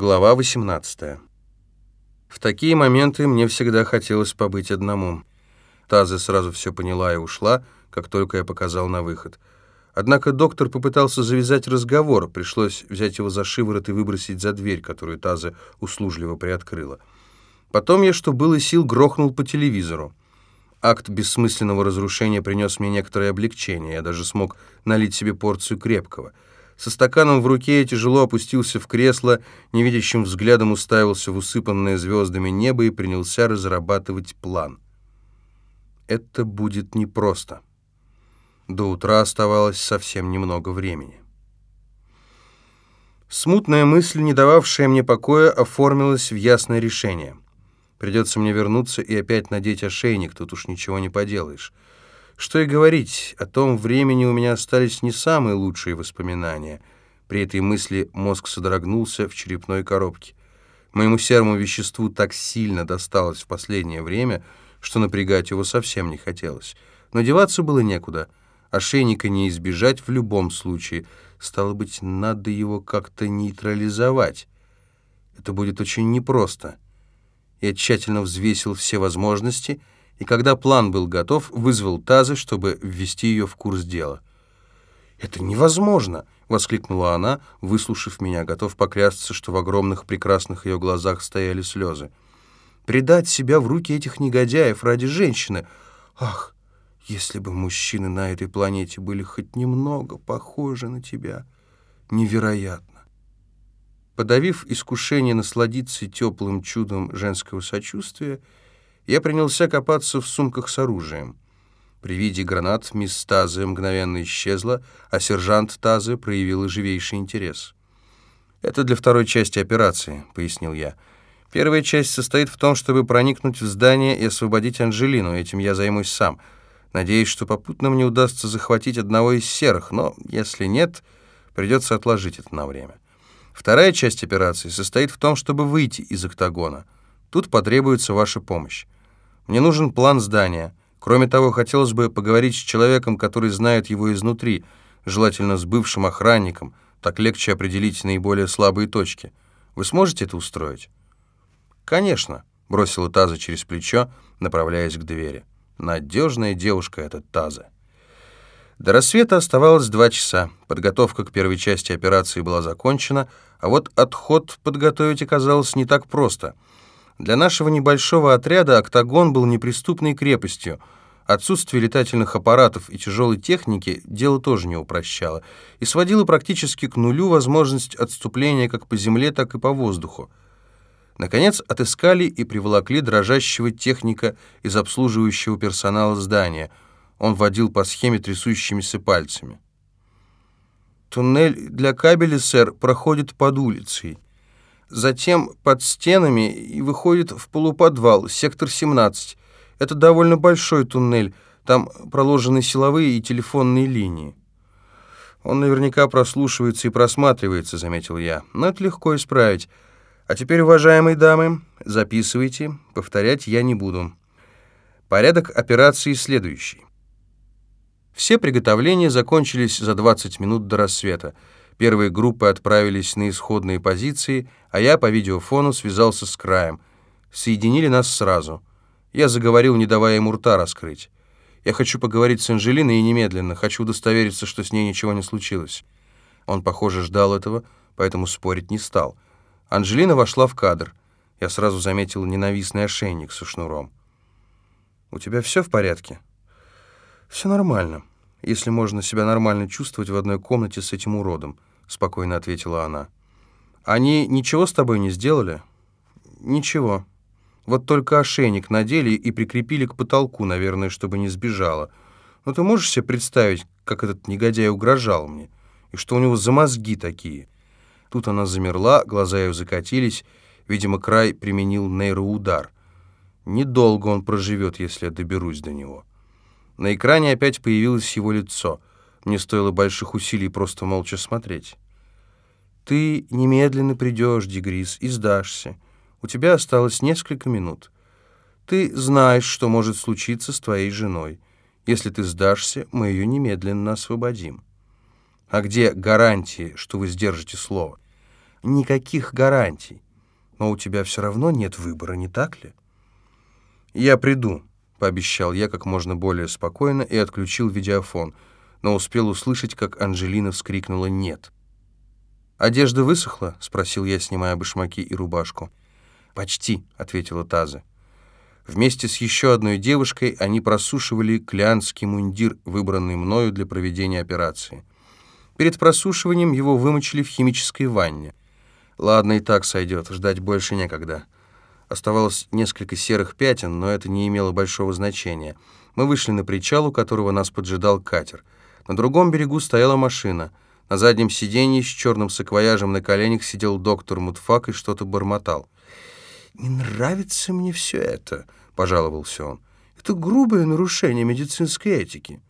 Глава 18. В такие моменты мне всегда хотелось побыть одному. Таза сразу все поняла и ушла, как только я показал на выход. Однако доктор попытался завязать разговор, пришлось взять его за шиворот и выбросить за дверь, которую Таза услужливо приоткрыла. Потом я, что было сил, грохнул по телевизору. Акт бессмысленного разрушения принес мне некоторое облегчение, я даже смог налить себе порцию крепкого — со стаканом в руке тяжело опустился в кресло, невидящим взглядом уставился в усыпанное звездами небо и принялся разрабатывать план. Это будет непросто. До утра оставалось совсем немного времени. Смутная мысль, не дававшая мне покоя, оформилась в ясное решение. Придется мне вернуться и опять надеть ошейник, тут уж ничего не поделаешь. Что и говорить, о том времени у меня остались не самые лучшие воспоминания. При этой мысли мозг содрогнулся в черепной коробке. Моему серому веществу так сильно досталось в последнее время, что напрягать его совсем не хотелось. Но деваться было некуда. Ошейника не избежать в любом случае. Стало быть, надо его как-то нейтрализовать. Это будет очень непросто. Я тщательно взвесил все возможности — и когда план был готов, вызвал Тазы, чтобы ввести ее в курс дела. «Это невозможно!» — воскликнула она, выслушав меня, готов поклясться, что в огромных прекрасных ее глазах стояли слезы. «Предать себя в руки этих негодяев ради женщины! Ах, если бы мужчины на этой планете были хоть немного похожи на тебя! Невероятно!» Подавив искушение насладиться теплым чудом женского сочувствия, я принялся копаться в сумках с оружием. При виде гранат мисс Тазы мгновенно исчезла, а сержант Тазы проявил живейший интерес. «Это для второй части операции», — пояснил я. «Первая часть состоит в том, чтобы проникнуть в здание и освободить Анжелину. Этим я займусь сам. Надеюсь, что попутно мне удастся захватить одного из серых, но если нет, придется отложить это на время. Вторая часть операции состоит в том, чтобы выйти из октагона. Тут потребуется ваша помощь. Мне нужен план здания. Кроме того, хотелось бы поговорить с человеком, который знает его изнутри, желательно с бывшим охранником. Так легче определить наиболее слабые точки. Вы сможете это устроить?» «Конечно», — бросила Таза через плечо, направляясь к двери. «Надежная девушка эта Таза». До рассвета оставалось два часа. Подготовка к первой части операции была закончена, а вот отход подготовить оказалось не так просто — для нашего небольшого отряда «Октагон» был неприступной крепостью. Отсутствие летательных аппаратов и тяжелой техники дело тоже не упрощало и сводило практически к нулю возможность отступления как по земле, так и по воздуху. Наконец отыскали и приволокли дрожащего техника из обслуживающего персонала здания. Он водил по схеме трясущимися пальцами. «Туннель для кабеля, сэр, проходит под улицей» затем под стенами и выходит в полуподвал, сектор 17. Это довольно большой туннель, там проложены силовые и телефонные линии. Он наверняка прослушивается и просматривается, заметил я, но это легко исправить. А теперь, уважаемые дамы, записывайте, повторять я не буду. Порядок операции следующий. Все приготовления закончились за 20 минут до рассвета. Первые группы отправились на исходные позиции, а я по видеофону связался с краем. Соединили нас сразу. Я заговорил, не давая ему рта раскрыть. Я хочу поговорить с Анжелиной и немедленно. Хочу удостовериться, что с ней ничего не случилось. Он, похоже, ждал этого, поэтому спорить не стал. Анжелина вошла в кадр. Я сразу заметил ненавистный ошейник со шнуром. «У тебя все в порядке?» «Все нормально, если можно себя нормально чувствовать в одной комнате с этим уродом». — спокойно ответила она. «Они ничего с тобой не сделали?» «Ничего. Вот только ошейник надели и прикрепили к потолку, наверное, чтобы не сбежала. Но ты можешь себе представить, как этот негодяй угрожал мне? И что у него за мозги такие?» Тут она замерла, глаза ее закатились. Видимо, край применил нейроудар. Недолго он проживет, если я доберусь до него. На экране опять появилось его лицо — мне стоило больших усилий просто молча смотреть. «Ты немедленно придешь, Дегрис, и сдашься. У тебя осталось несколько минут. Ты знаешь, что может случиться с твоей женой. Если ты сдашься, мы ее немедленно освободим». «А где гарантии, что вы сдержите слово?» никаких гарантий. Но у тебя все равно нет выбора, не так ли? Я приду, пообещал я как можно более спокойно и отключил видеофон, но успел услышать, как Анжелина вскрикнула «нет». «Одежда высохла?» — спросил я, снимая башмаки и рубашку. «Почти», — ответила Таза. Вместе с еще одной девушкой они просушивали клянский мундир, выбранный мною для проведения операции. Перед просушиванием его вымочили в химической ванне. Ладно, и так сойдет, ждать больше некогда. Оставалось несколько серых пятен, но это не имело большого значения. Мы вышли на причал, у которого нас поджидал катер. На другом берегу стояла машина. На заднем сиденье с черным саквояжем на коленях сидел доктор Мутфак и что-то бормотал. «Не нравится мне все это», — пожаловался он. «Это грубое нарушение медицинской этики».